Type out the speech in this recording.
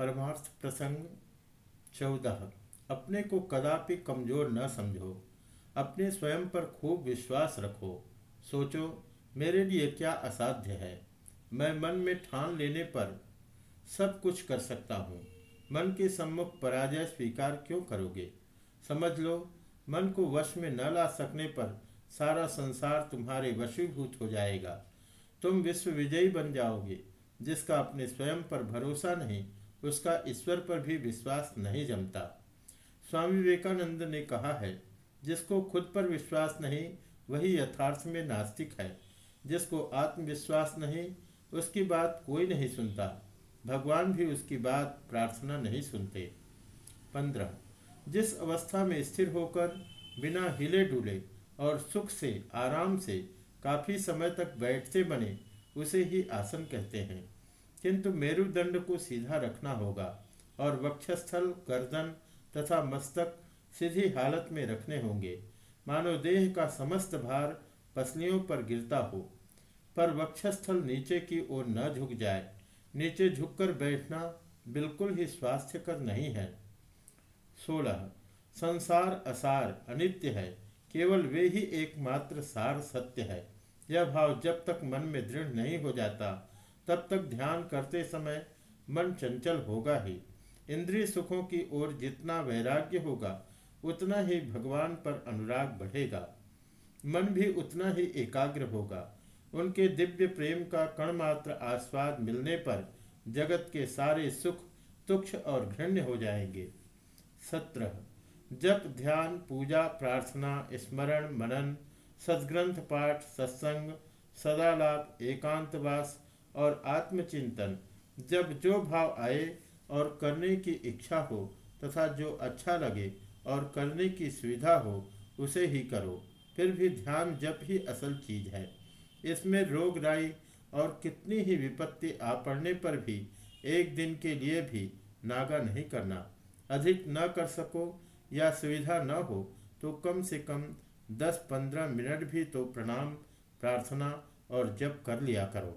परमार्थ प्रसंग चौदह। अपने को कदापि कमज़ोर न समझो। अपने स्वयं पर खूब विश्वास रखो। सोचो, मेरे लिए क्या असाध्य है? मैं मन में ठान लेने पर सब कुछ कर सकता हूँ। मन के सम्मुख पराजय स्वीकार क्यों करोगे? समझ लो, मन को वश में न ला सकने पर सारा संसार तुम्हारे वशीभूत हो जाएगा। तुम विश्व विजयी बन जाओगे, जिसका अपने स्वयं पर भरोसा नहीं। उसका ईश्वर पर भी विश्वास नहीं जमता। स्वामी विवेकानंद ने कहा है, जिसको खुद पर विश्वास नहीं, वही यथार्थ में नास्तिक है। जिसको आत्मविश्वास नहीं, उसकी बात कोई नहीं सुनता। भगवान भी उसकी बात प्रार्थना नहीं सुनते। पंद्रह, जिस अवस्था में स्थिर होकर बिना हिले डुले और सुख से, आराम से, काफ़ी समय तक बैठते बने, उसे ही आसन कहते हैं। किंतु मेरुदंड को सीधा रखना होगा और वक्षस्थल, गर्दन तथा मस्तक सीधी हालत में रखने होंगे। मानो देह का समस्त भार पसलियों पर गिरता हो, पर वक्षस्थल नीचे की ओर न झुक जाए। नीचे झुककर बैठना बिल्कुल ही स्वास्थ्यकर नहीं है। सोलह, संसार असार, अनित्य है। केवल वे ही एकमात्र सार सत्य है। यह भाव जब तक मन में दृढ़ नहीं हो जाता तब तक ध्यान करते समय मन चंचल होगा ही। इंद्रिय सुखों की ओर जितना वैराग्य होगा, उतना ही भगवान पर अनुराग बढ़ेगा। मन भी उतना ही एकाग्र होगा। उनके दिव्य प्रेम का कण मात्र आस्वाद मिलने पर जगत के सारे सुख तुक्ष और घृण्य हो जाएँगे। सत्रह, जप, ध्यान, पूजा, प्रार्थना, स्मरण, मनन, सदग्रंथ पाठ, सत्संग, सदालाप, एकांतवास और आत्मचिंतन। जब जो भाव आए और करने की इच्छा हो तथा जो अच्छा लगे और करने की सुविधा हो, उसे ही करो। फिर भी ध्यान जब ही असल चीज़ है। इसमें रोग राई और कितनी ही विपत्ति आ पड़ने पर भी एक दिन के लिए भी नागा नहीं करना। अधिक न कर सको या सुविधा न हो तो कम से कम 10-15 मिनट भी तो प्रणाम, प्रार्थना और जप कर लिया करो।